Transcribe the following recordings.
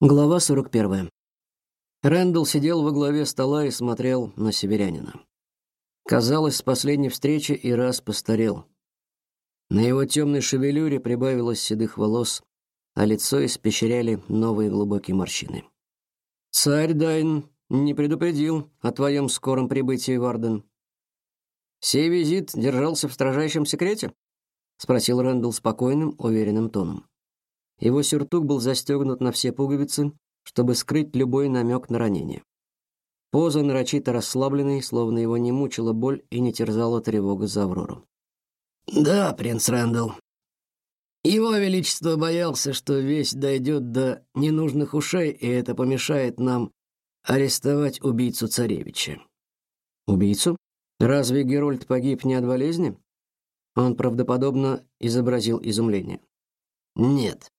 Глава 41. Рэндалл сидел во главе стола и смотрел на северянина. Казалось, с последней встречи и раз постарел. На его темной шевелюре прибавилось седых волос, а лицо испещряли новые глубокие морщины. «Царь Дайн не предупредил о твоем скором прибытии в Арден. Сей визит держался в строжайшем секрете?» — спросил Рэндалл спокойным, уверенным тоном. Его сюртук был застегнут на все пуговицы, чтобы скрыть любой намек на ранение. Поза нарочито расслабленной, словно его не мучила боль и не терзала тревога за Аврору. «Да, принц Рэндалл. Его Величество боялся, что весть дойдет до ненужных ушей, и это помешает нам арестовать убийцу царевича». «Убийцу? Разве Герольд погиб не от болезни?» Он правдоподобно изобразил изумление. «Нет.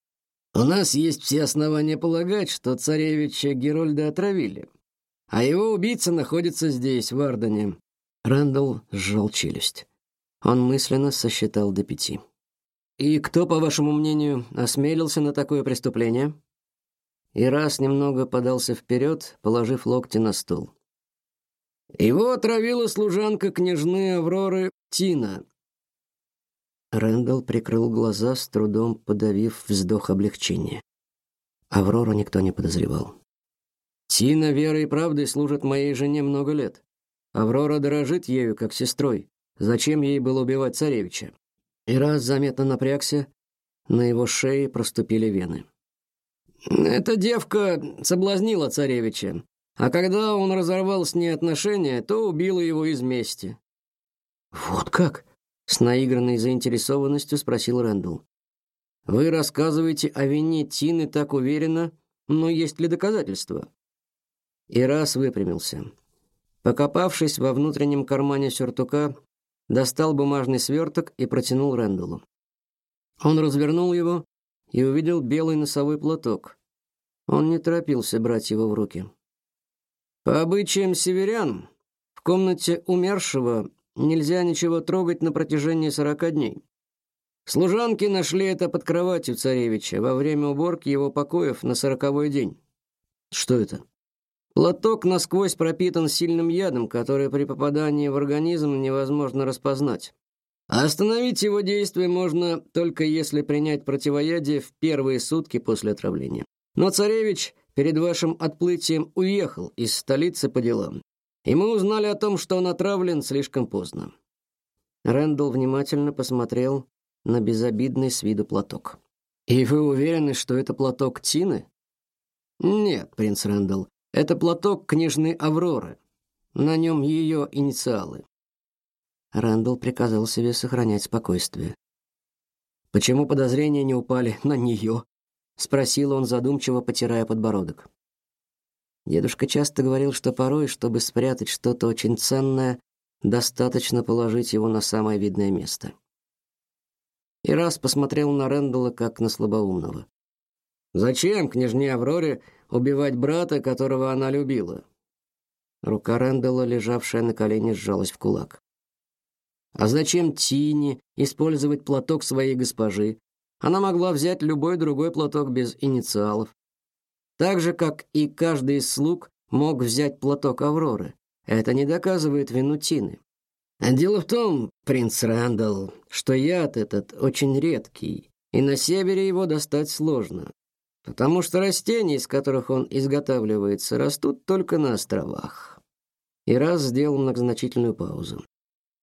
У нас есть все основания полагать, что царевича Герольда отравили, а его убийца находится здесь, в Ардене. Рэндалл сжал челюсть. Он мысленно сосчитал до пяти. И кто, по вашему мнению, осмелился на такое преступление? И раз немного подался вперед, положив локти на стол. Его отравила служанка княжны Авроры Тина, Рэндалл прикрыл глаза, с трудом подавив вздох облегчения. Аврору никто не подозревал. Тина верой и правдой служит моей жене много лет. Аврора дорожит ею как сестрой. Зачем ей было убивать царевича? И раз заметно напрягся, на его шее проступили вены. Эта девка соблазнила царевича, а когда он разорвал с ней отношения, то убила его из мести. Вот как? С наигранной заинтересованностью спросил Рэндалл. Вы рассказываете о вине Тины так уверенно, но есть ли доказательства? И раз выпрямился. Покопавшись во внутреннем кармане сюртука, достал бумажный сверток и протянул Рэндаллу. Он развернул его и увидел белый носовой платок. Он не торопился брать его в руки. По обычаям северян, в комнате умершего нельзя ничего трогать на протяжении сорока дней. Служанки нашли это под кроватью царевича во время уборки его покоев на сороковой день. Что это? Платок насквозь пропитан сильным ядом, который при попадании в организм невозможно распознать. А остановить его действие можно только если принять противоядие в первые сутки после отравления. Но царевич перед вашим отплытием уехал из столицы по делам и мы узнали о том, что он отравлен слишком поздно. Рэндалл внимательно посмотрел на безобидный с виду платок. И вы уверены, что это платок Тины? Нет, принц Рэндалл, это платок княжны Авроры. На нем ее инициалы. Рэндалл приказал себе сохранять спокойствие. Почему подозрения не упали на нее? спросил он задумчиво, потирая подбородок. Дедушка часто говорил, что порой, чтобы спрятать что-то очень ценное, достаточно положить его на самое видное место. И раз посмотрел на Рэндалла как на слабоумного. Зачем княжне Авроре убивать брата, которого она любила? Рука Рэндалла, лежавшая на колене, сжалась в кулак. А зачем Тине использовать платок своей госпожи? Она могла взять любой другой платок без инициалов. Так же, как и каждый из слуг мог взять платок Авроры. Это не доказывает вину Тины. Дело в том, принц Рэндалл, что яд этот очень редкий, и на севере его достать сложно, потому что растения, из которых он изготавливается, растут только на островах. И раз сделал многозначительную паузу.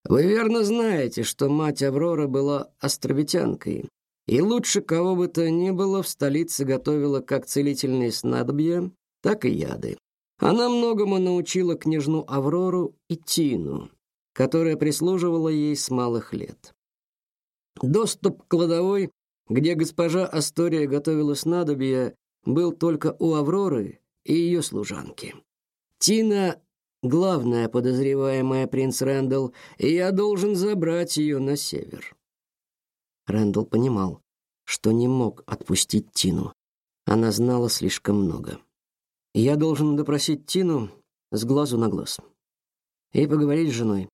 Вы верно знаете, что мать Авроры была островитянкой, и лучше кого бы то ни было в столице готовила как целительные снадобья, так и яды. Она многому научила княжну Аврору и Тину, которая прислуживала ей с малых лет. Доступ к кладовой, где госпожа Астория готовила снадобья, был только у Авроры и ее служанки. Тина — главная подозреваемая принц Рэндалл, и я должен забрать ее на север. Рэндалл понимал, что не мог отпустить Тину. Она знала слишком много. Я должен допросить Тину с глазу на глаз и поговорить с женой.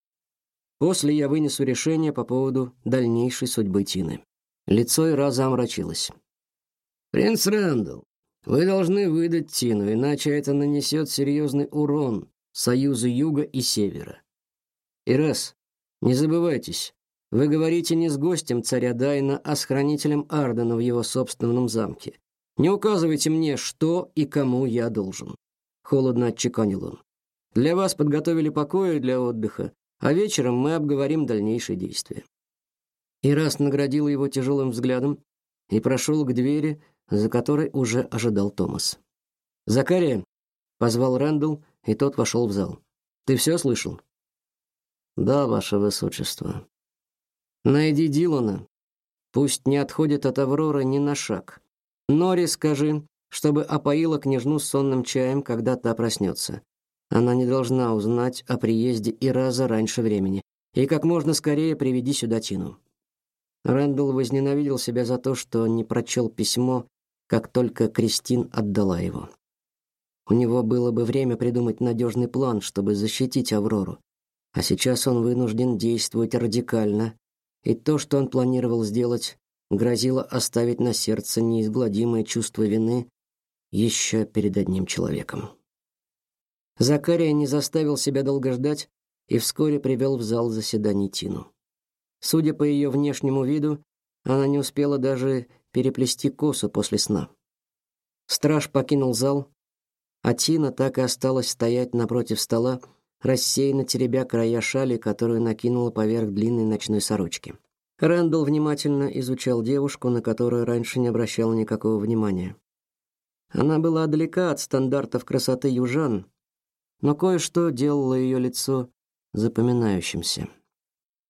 После я вынесу решение по поводу дальнейшей судьбы Тины. Лицо Ира омрачилось. Принц Рэндалл, Вы должны выдать Тину, иначе это нанесет серьезный урон союзу Юга и Севера. И раз, не забывайтесь, вы говорите не с гостем царя Дайна, а с хранителем Ардена в его собственном замке. Не указывайте мне, что и кому я должен. Холодно отчеканил он. Для вас подготовили покои для отдыха, а вечером мы обговорим дальнейшие действия. И раз наградил его тяжелым взглядом и прошел к двери, за которой уже ожидал Томас. Закария позвал Рэндалл, и тот вошел в зал. Ты все слышал? Да, ваше высочество. Найди Дилана. Пусть не отходит от Авроры ни на шаг. Нори скажи, чтобы опоила княжну сонным чаем, когда та проснется. Она не должна узнать о приезде Ираза раньше времени. И как можно скорее приведи сюда Тину. Рэндалл возненавидел себя за то, что не прочел письмо, как только Кристин отдала его. У него было бы время придумать надежный план, чтобы защитить Аврору. А сейчас он вынужден действовать радикально, и то, что он планировал сделать, грозило оставить на сердце неизгладимое чувство вины еще перед одним человеком. Закария не заставил себя долго ждать и вскоре привел в зал заседаний Тину. Судя по ее внешнему виду, она не успела даже переплести косу после сна. Страж покинул зал, а Тина так и осталась стоять напротив стола, рассеянно теребя края шали, которую накинула поверх длинной ночной сорочки. Рэндалл внимательно изучал девушку, на которую раньше не обращал никакого внимания. Она была далека от стандартов красоты южан, но кое-что делало ее лицо запоминающимся.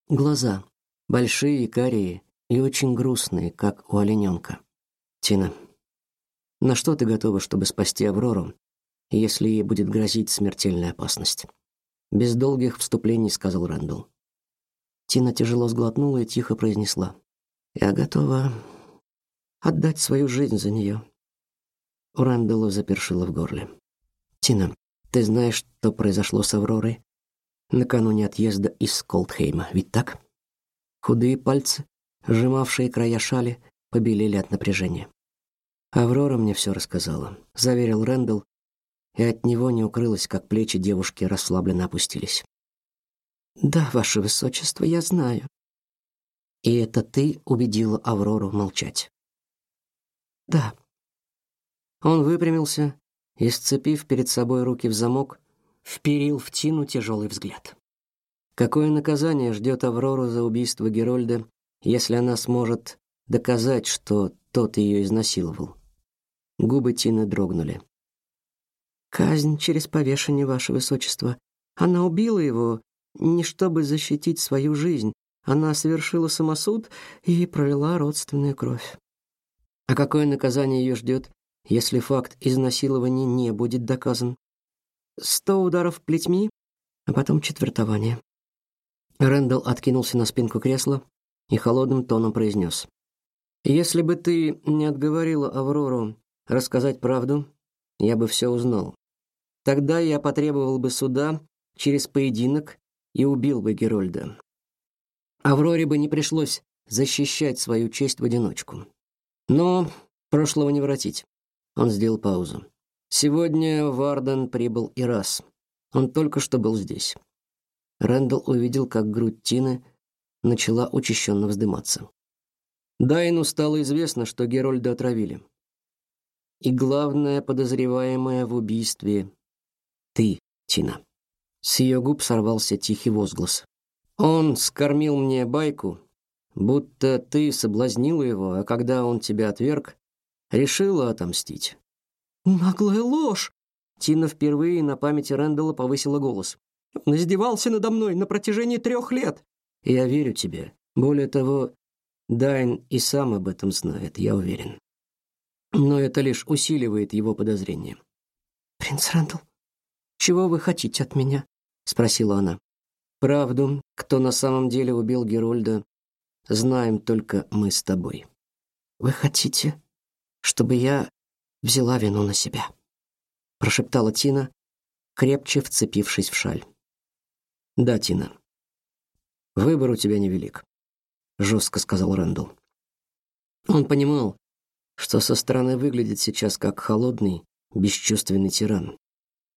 Глаза большие и карие и очень грустные, как у олененка. Тина, на что ты готова, чтобы спасти Аврору, если ей будет грозить смертельная опасность? Без долгих вступлений сказал Рэндалл. Тина тяжело сглотнула и тихо произнесла: "Я готова отдать свою жизнь за нее». У Рэндалла запершило в горле. "Тина, ты знаешь, что произошло с Авророй накануне отъезда из Колдхейма, ведь так?" Худые пальцы, сжимавшие края шали, побелели от напряжения. Аврора мне все рассказала, заверил Рэндалл и от него не укрылось, как плечи девушки расслабленно опустились. Да, ваше высочество, я знаю. И это ты убедила Аврору молчать. Да. Он выпрямился и, сцепив перед собой руки в замок, вперил в Тину тяжелый взгляд. Какое наказание ждет Аврору за убийство Герольда, если она сможет доказать, что тот ее изнасиловал? Губы Тины дрогнули. Казнь через повешение, ваше высочество. Она убила его не чтобы защитить свою жизнь. Она совершила самосуд и пролила родственную кровь. А какое наказание ее ждет, если факт изнасилования не будет доказан? Сто ударов плетьми, а потом четвертование. Рэндалл откинулся на спинку кресла и холодным тоном произнес: "Если бы ты не отговорила Аврору рассказать правду, я бы все узнал. Тогда я потребовал бы суда через поединок и убил бы Герольда. Авроре бы не пришлось защищать свою честь в одиночку. Но прошлого не воротить. Он сделал паузу. Сегодня в Арден прибыл и раз. Он только что был здесь. Рэндалл увидел, как грудь Тины начала учащенно вздыматься. Дайну стало известно, что Герольда отравили. И главное подозреваемое в убийстве ты, Тина. С ее губ сорвался тихий возглас. Он скормил мне байку, будто ты соблазнила его, а когда он тебя отверг, решила отомстить. Наглая ложь. Тина впервые на памяти Рэндалла повысила голос. Он издевался надо мной на протяжении трех лет. Я верю тебе. Более того, Дайн и сам об этом знает, я уверен. Но это лишь усиливает его подозрения. Принц Рэндалл, чего вы хотите от меня? спросила она. Правду, кто на самом деле убил Герольда, знаем только мы с тобой. Вы хотите, чтобы я взяла вину на себя? прошептала Тина, крепче вцепившись в шаль. Да, Тина. Выбор у тебя невелик, жестко сказал Рэндалл. Он понимал, что со стороны выглядит сейчас как холодный, бесчувственный тиран.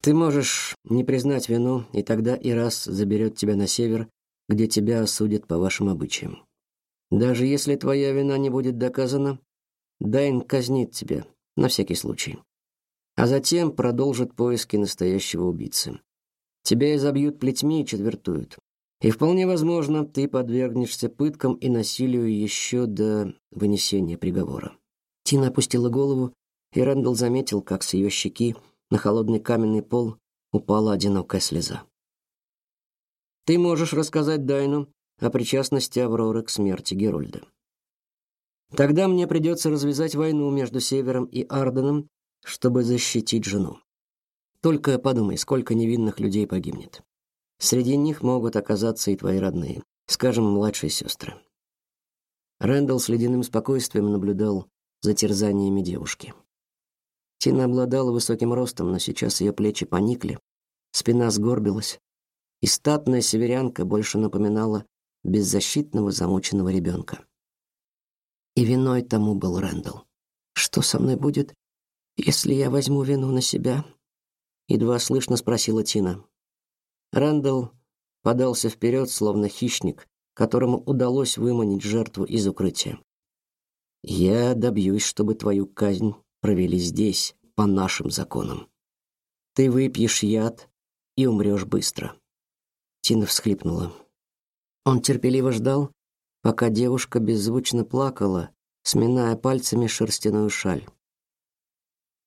Ты можешь не признать вину, и тогда Ирас заберет тебя на север, где тебя осудят по вашим обычаям. Даже если твоя вина не будет доказана, Дайн казнит тебя на всякий случай. А затем продолжит поиски настоящего убийцы. Тебя изобьют плетьми и четвертуют. И вполне возможно, ты подвергнешься пыткам и насилию еще до вынесения приговора. Тина опустила голову, и Рэндалл заметил, как с ее щеки на холодный каменный пол упала одинокая слеза. Ты можешь рассказать Дайну о причастности Авроры к смерти Герольда. Тогда мне придется развязать войну между Севером и Арденом, чтобы защитить жену. Только подумай, сколько невинных людей погибнет. Среди них могут оказаться и твои родные, скажем, младшие сестры. Рэндалл с ледяным спокойствием наблюдал за терзаниями девушки. Тина обладала высоким ростом, но сейчас ее плечи поникли, спина сгорбилась, и статная северянка больше напоминала беззащитного замученного ребенка. И виной тому был Рэндалл. Что со мной будет, если я возьму вину на себя? едва слышно спросила Тина. Рэндалл подался вперед, словно хищник, которому удалось выманить жертву из укрытия. Я добьюсь, чтобы твою казнь провели здесь, по нашим законам. Ты выпьешь яд и умрешь быстро. Тина всхлипнула. Он терпеливо ждал, пока девушка беззвучно плакала, сминая пальцами шерстяную шаль.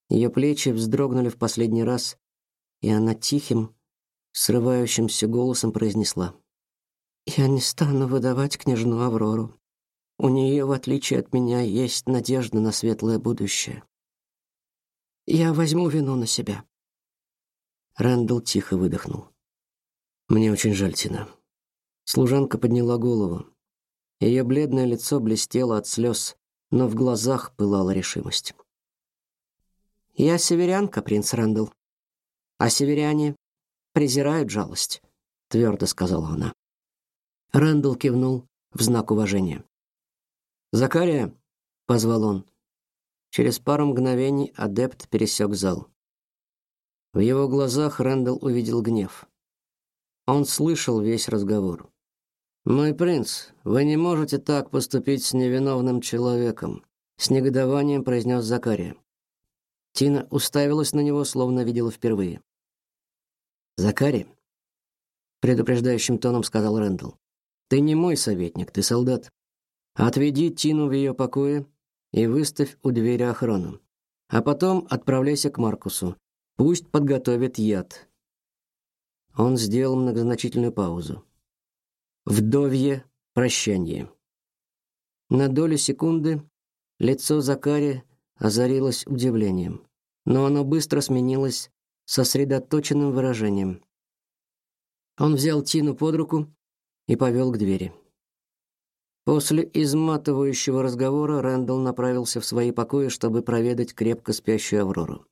Ее плечи вздрогнули в последний раз, и она тихим, срывающимся голосом произнесла: "Я не стану выдавать княжну Аврору. У нее, в отличие от меня, есть надежда на светлое будущее. Я возьму вину на себя". Рэндалл тихо выдохнул. Мне очень жаль, Тина. Служанка подняла голову. Ее бледное лицо блестело от слез, но в глазах пылала решимость. «Я северянка, принц Рэндалл, а северяне презирают жалость», — твердо сказала она. Рэндалл кивнул в знак уважения. «Закария», — позвал он. Через пару мгновений адепт пересек зал. В его глазах Рэндалл увидел гнев. Он слышал весь разговор. Мой принц, вы не можете так поступить с невиновным человеком, с негодованием произнес Закария. Тина уставилась на него, словно видела впервые. Закари, предупреждающим тоном сказал Рэндалл. Ты не мой советник, ты солдат. Отведи Тину в ее покое и выставь у двери охрану. А потом отправляйся к Маркусу. Пусть подготовит яд. Он сделал многозначительную паузу. Вдовье прощание. На долю секунды лицо Закари озарилось удивлением, но оно быстро сменилось сосредоточенным выражением. Он взял Тину под руку и повел к двери. После изматывающего разговора Рэндалл направился в свои покои, чтобы проведать крепко спящую Аврору.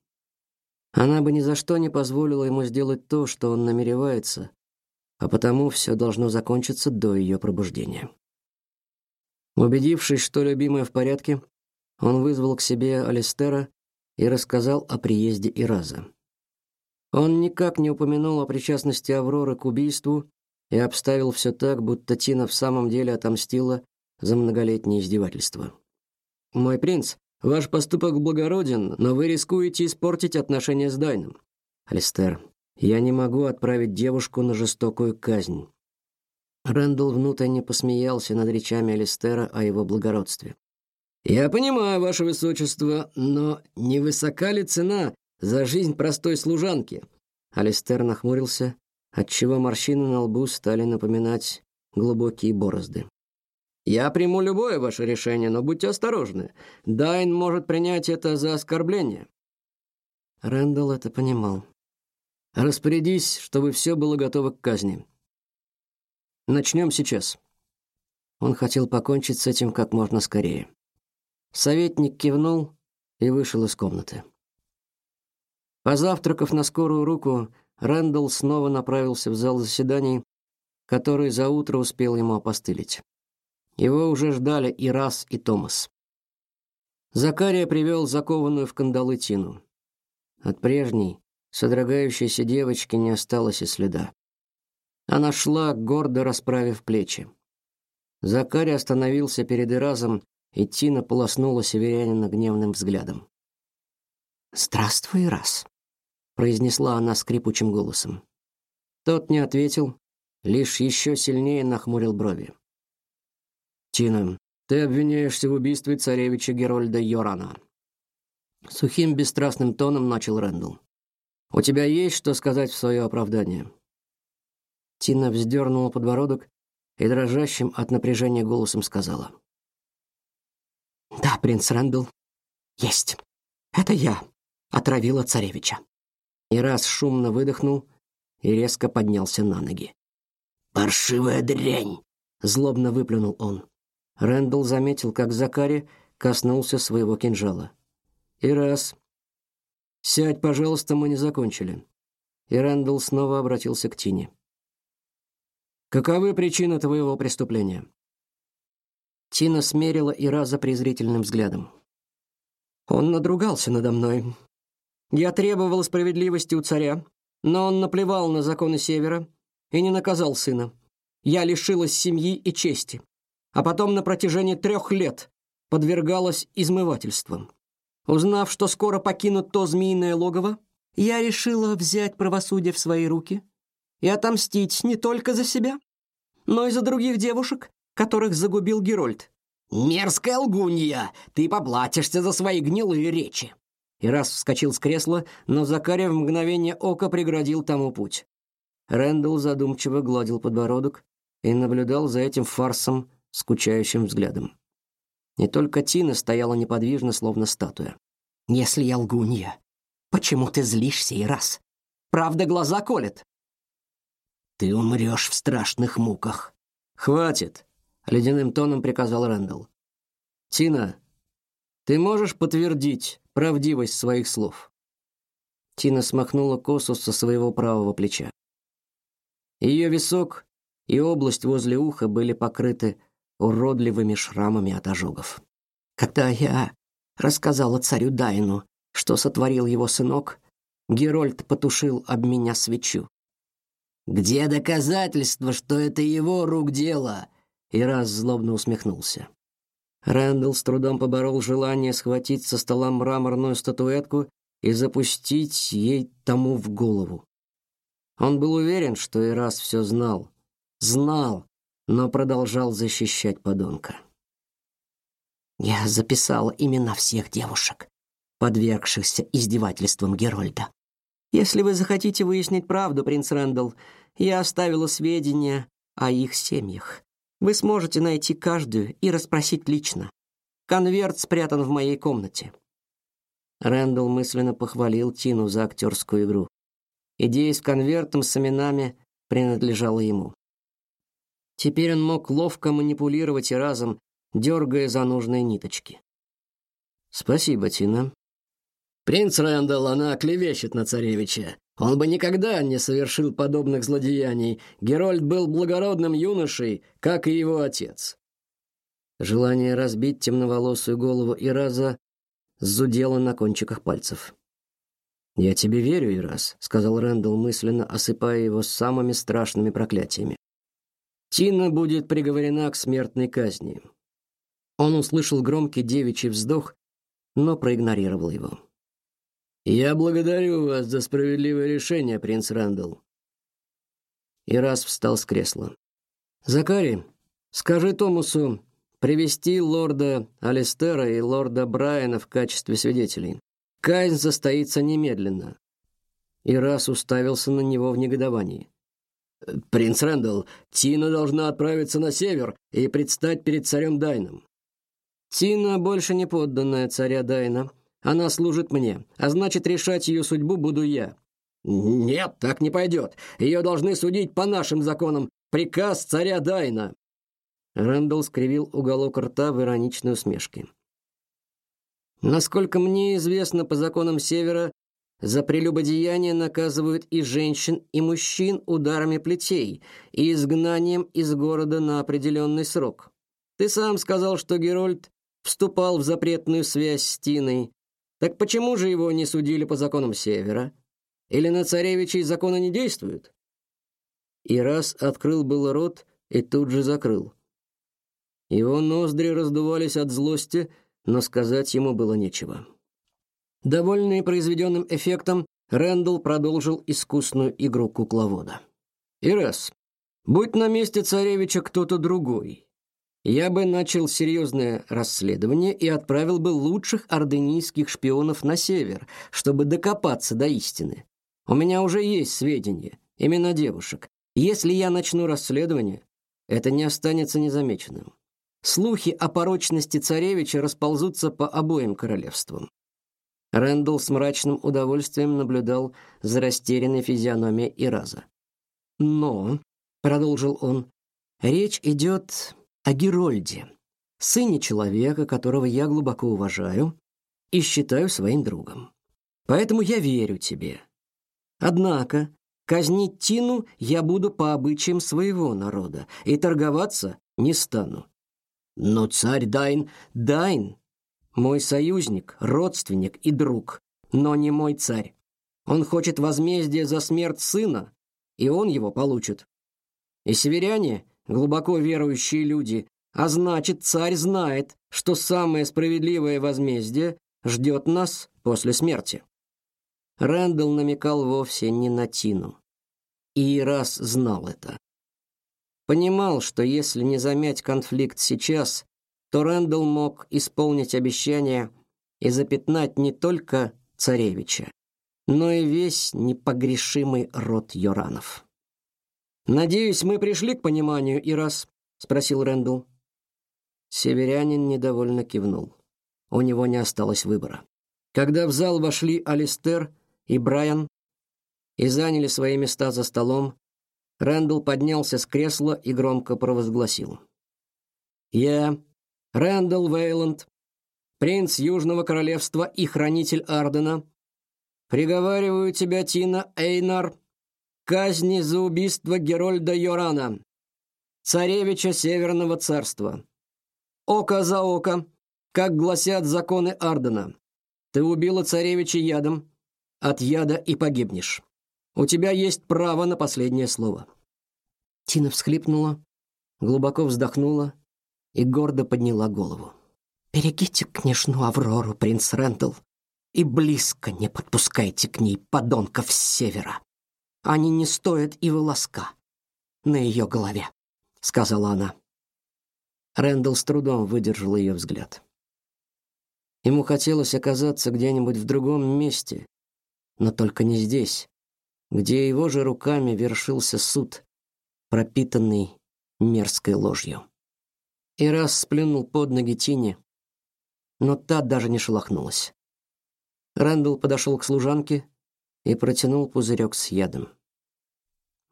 Она бы ни за что не позволила ему сделать то, что он намеревается, а потому все должно закончиться до ее пробуждения. Убедившись, что любимая в порядке, он вызвал к себе Алистера и рассказал о приезде Ираза. Он никак не упомянул о причастности Авроры к убийству и обставил все так, будто Тина в самом деле отомстила за многолетнее издевательство. Мой принц, ваш поступок благороден, но вы рискуете испортить отношения с Дайном. Алистер, я не могу отправить девушку на жестокую казнь. Рэндалл внутренне посмеялся над речами Алистера о его благородстве. Я понимаю, ваше высочество, но не высока ли цена за жизнь простой служанки? Алистер нахмурился, отчего морщины на лбу стали напоминать глубокие борозды. Я приму любое ваше решение, но будьте осторожны. Дайн может принять это за оскорбление. Рэндалл это понимал. Распорядись, чтобы все было готово к казни. Начнем сейчас. Он хотел покончить с этим как можно скорее. Советник кивнул и вышел из комнаты. Позавтракав на скорую руку, Рэндалл снова направился в зал заседаний, который за утро успел ему опостылить. Его уже ждали и Раз, и Томас. Закария привел закованную в кандалы Тину. От прежней, содрогающейся девочки не осталось и следа. Она шла, гордо расправив плечи. Закарий остановился перед Иразом, и Тина полоснула северянина гневным взглядом. «Здравствуй, Ираз», — произнесла она скрипучим голосом. Тот не ответил, лишь еще сильнее нахмурил брови. «Тина, ты обвиняешься в убийстве царевича Герольда Йорана». Сухим, бесстрастным тоном начал Рэндалл. «У тебя есть что сказать в свое оправдание?» Тина вздернула подбородок и дрожащим от напряжения голосом сказала. «Да, принц Рэндалл, есть. Это я отравила царевича». И раз шумно выдохнул и резко поднялся на ноги. «Паршивая дрянь!» — злобно выплюнул он. Рэндалл заметил, как Закари коснулся своего кинжала. И раз. Сядь, пожалуйста, мы не закончили. И Рэндалл снова обратился к Тине. Каковы причины твоего преступления? Тина смерила Ираза презрительным взглядом. Он надругался надо мной. Я требовала справедливости у царя, но он наплевал на законы Севера и не наказал сына. Я лишилась семьи и чести, а потом на протяжении трех лет подвергалась измывательствам. Узнав, что скоро покинут то змеиное логово, я решила взять правосудие в свои руки и отомстить не только за себя, но и за других девушек, которых загубил Герольд. «Мерзкая лгунья! Ты поплатишься за свои гнилые речи!» И раз вскочил с кресла, но Закария в мгновение ока преградил тому путь. Рэндалл задумчиво гладил подбородок и наблюдал за этим фарсом скучающим взглядом. Не только Тина стояла неподвижно, словно статуя. «Если я лгунья, почему ты злишься и раз? Правда, глаза колет?» «Ты умрешь в страшных муках». «Хватит!» — ледяным тоном приказал Рэндалл. «Тина, ты можешь подтвердить правдивость своих слов?» Тина смахнула косу со своего правого плеча. Ее висок и область возле уха были покрыты уродливыми шрамами от ожогов. Когда я рассказала царю Дайну, что сотворил его сынок, Герольд потушил об меня свечу. Где доказательства, что это его рук дело? И раз злобно усмехнулся. Рэндалл с трудом поборол желание схватить со стола мраморную статуэтку и запустить ей тому в голову. Он был уверен, что и раз все знал. Знал, но продолжал защищать подонка. Я записала имена всех девушек, подвергшихся издевательствам Герольда. Если вы захотите выяснить правду, принц Рэндалл, я оставила сведения о их семьях. Вы сможете найти каждую и расспросить лично. Конверт спрятан в моей комнате. Рэндалл мысленно похвалил Тину за актерскую игру. Идея с конвертом с именами принадлежала ему. Теперь он мог ловко манипулировать и разом, дергая за нужные ниточки. Спасибо, Тина. Принц Рэндалл, она клевещет на царевича. Он бы никогда не совершил подобных злодеяний. Герольд был благородным юношей, как и его отец. Желание разбить темноволосую голову Ираза зудело на кончиках пальцев. «Я тебе верю, Ираз», — сказал Рэндалл мысленно, осыпая его самыми страшными проклятиями. «Тина будет приговорена к смертной казни». Он услышал громкий девичий вздох, но проигнорировал его. Я благодарю вас за справедливое решение, принц Рэндалл. И встал с кресла. Закари, скажи Томусу привести лорда Алистера и лорда Брайана в качестве свидетелей. Казнь состоится немедленно. И уставился на него в негодовании. Принц Рэндалл, Тина должна отправиться на север и предстать перед царем Дайном. Тина больше не подданная царя Дайна, она служит мне, а значит, решать ее судьбу буду я. Нет, так не пойдет. Ее должны судить по нашим законам. Приказ царя Дайна. Рэндалл скривил уголок рта в ироничной усмешке. Насколько мне известно по законам Севера, за прелюбодеяние наказывают и женщин, и мужчин ударами плетей и изгнанием из города на определенный срок. Ты сам сказал, что Герольд вступал в запретную связь с Тиной, так почему же его не судили по законам Севера? Или на царевичей законы не действуют? И раз открыл был рот и тут же закрыл. Его ноздри раздувались от злости, но сказать ему было нечего. Довольный произведенным эффектом, Рэндалл продолжил искусную игру кукловода. И раз, будь на месте царевича кто-то другой, я бы начал серьезное расследование и отправил бы лучших орденийских шпионов на север, чтобы докопаться до истины. У меня уже есть сведения, имена девушек. Если я начну расследование, это не останется незамеченным. Слухи о порочности царевича расползутся по обоим королевствам. Рэндалл с мрачным удовольствием наблюдал за растерянной физиономией Ираза. Но, продолжил он, речь идет о Герольде, сыне человека, которого я глубоко уважаю и считаю своим другом. Поэтому я верю тебе. Однако казнить Тину я буду по обычаям своего народа и торговаться не стану. Но царь Дайн, Дайн, мой союзник, родственник и друг, но не мой царь. Он хочет возмездия за смерть сына, и он его получит. И северяне глубоко верующие люди, а значит, царь знает, что самое справедливое возмездие ждет нас после смерти. Рэндалл намекал вовсе не на Тину. И раз знал это. Понимал, что если не замять конфликт сейчас, то Рэндалл мог исполнить обещание и запятнать не только царевича, но и весь непогрешимый род Йоранов. Надеюсь, мы пришли к пониманию, и раз, спросил Рэндалл. Северянин недовольно кивнул. У него не осталось выбора. Когда в зал вошли Алистер и Брайан и заняли свои места за столом, Рэндалл поднялся с кресла и громко провозгласил: "Я, Рэндалл Вейланд, принц Южного королевства и хранитель Ардена, приговариваю тебя, Тина Эйнар, казни за убийство Герольда Йорана, царевича Северного царства. Око за око, как гласят законы Ардена. Ты убила царевича ядом, от яда и погибнешь. У тебя есть право на последнее слово. Тина всхлипнула, глубоко вздохнула и гордо подняла голову. Берегите княжну Аврору, принц Рендел, и близко не подпускайте к ней подонков с севера. Они не стоят и волоска на ее голове, сказала она. Рэндалл с трудом выдержал ее взгляд. Ему хотелось оказаться где-нибудь в другом месте, но только не здесь, где его же руками вершился суд, пропитанный мерзкой ложью. И раз сплюнул под ноги Тине, но та даже не шелохнулась. Рэндалл подошел к служанке и протянул пузырек с ядом.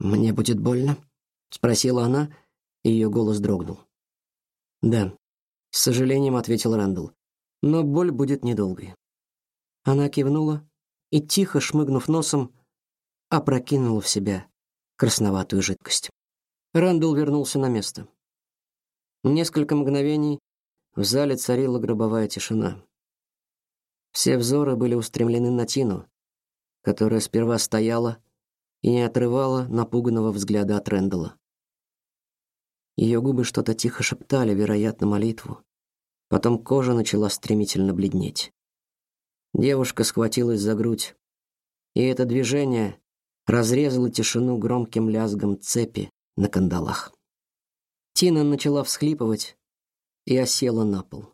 Мне будет больно? спросила она, и ее голос дрогнул. Да, с сожалением ответил Рэндалл. Но боль будет недолгой. Она кивнула и тихо шмыгнув носом, опрокинула в себя красноватую жидкость. Рэндалл вернулся на место. Несколько мгновений в зале царила гробовая тишина. Все взоры были устремлены на Тину, которая сперва стояла и не отрывала напуганного взгляда от Рэндала. Ее губы что-то тихо шептали, вероятно, молитву. Потом кожа начала стремительно бледнеть. Девушка схватилась за грудь, и это движение разрезало тишину громким лязгом цепи на кандалах. Тина начала всхлипывать и осела на пол.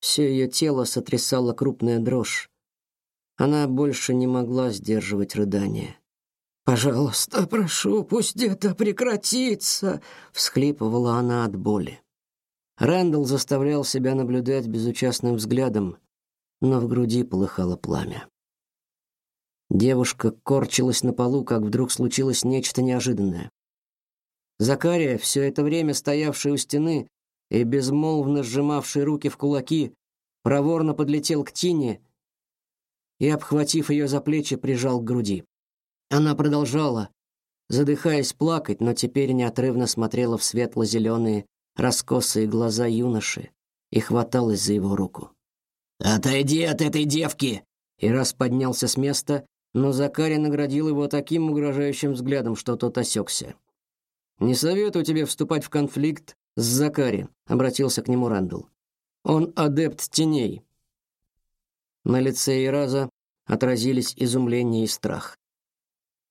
Все ее тело сотрясала крупная дрожь. Она больше не могла сдерживать рыдания. Пожалуйста, прошу, пусть это прекратится, всхлипывала она от боли. Рэндалл заставлял себя наблюдать безучастным взглядом, но в груди полыхало пламя. Девушка корчилась на полу, как вдруг случилось нечто неожиданное. Закария, все это время стоявший у стены и безмолвно сжимавший руки в кулаки, проворно подлетел к Тине и, обхватив ее за плечи, прижал к груди. Она продолжала, задыхаясь, плакать, но теперь неотрывно смотрела в светло-зеленые, раскосые глаза юноши и хваталась за его руку. «Отойди от этой девки!» Ирас поднялся с места, но Закари наградил его таким угрожающим взглядом, что тот осекся. «Не советую тебе вступать в конфликт с Закари», — обратился к нему Рэндалл. «Он адепт теней». На лице Ираза отразились изумление и страх.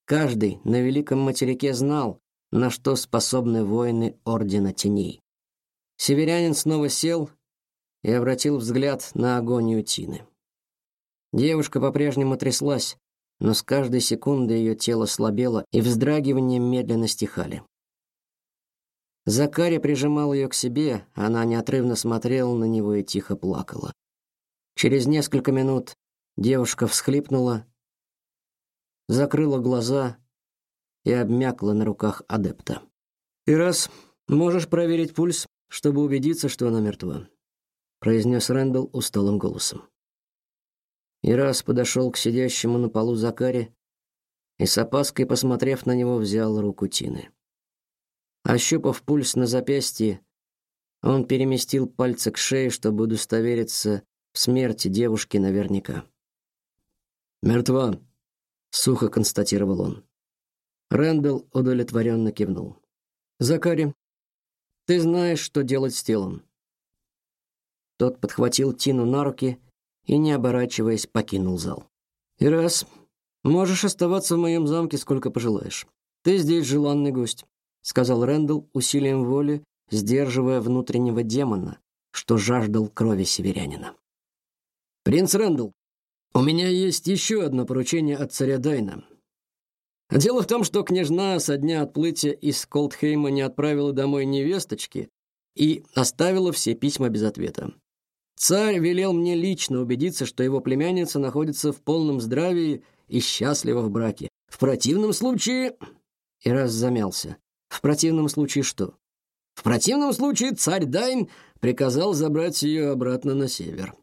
Каждый на великом материке знал, на что способны воины Ордена Теней. Северянин снова сел и обратил взгляд на агонию Тины. Девушка по-прежнему тряслась, но с каждой секундой ее тело слабело, и вздрагивания медленно стихали. Закария прижимал ее к себе, она неотрывно смотрела на него и тихо плакала. Через несколько минут девушка всхлипнула, закрыла глаза и обмякла на руках адепта. «И раз можешь проверить пульс, чтобы убедиться, что она мертва», произнес Рэндалл усталым голосом. И раз подошел к сидящему на полу Закаре и с опаской, посмотрев на него, взял руку Тины. Ощупав пульс на запястье, он переместил пальцы к шее, чтобы удостовериться в смерти девушки наверняка. «Мертва», — сухо констатировал он. Рэндалл удовлетворенно кивнул. «Закари, ты знаешь, что делать с телом». Тот подхватил Тину на руки и, не оборачиваясь, покинул зал. «И раз, можешь оставаться в моем замке сколько пожелаешь. Ты здесь желанный гость», — сказал Рэндалл усилием воли, сдерживая внутреннего демона, что жаждал крови северянина. «Принц Рэндалл, у меня есть еще одно поручение от царя Дайна. Дело в том, что княжна со дня отплытия из Колдхейма не отправила домой невесточки и оставила все письма без ответа. Царь велел мне лично убедиться, что его племянница находится в полном здравии и счастлива в браке. В противном случае...» И раз замялся. «В противном случае что?» «В противном случае царь Дайн приказал забрать ее обратно на север».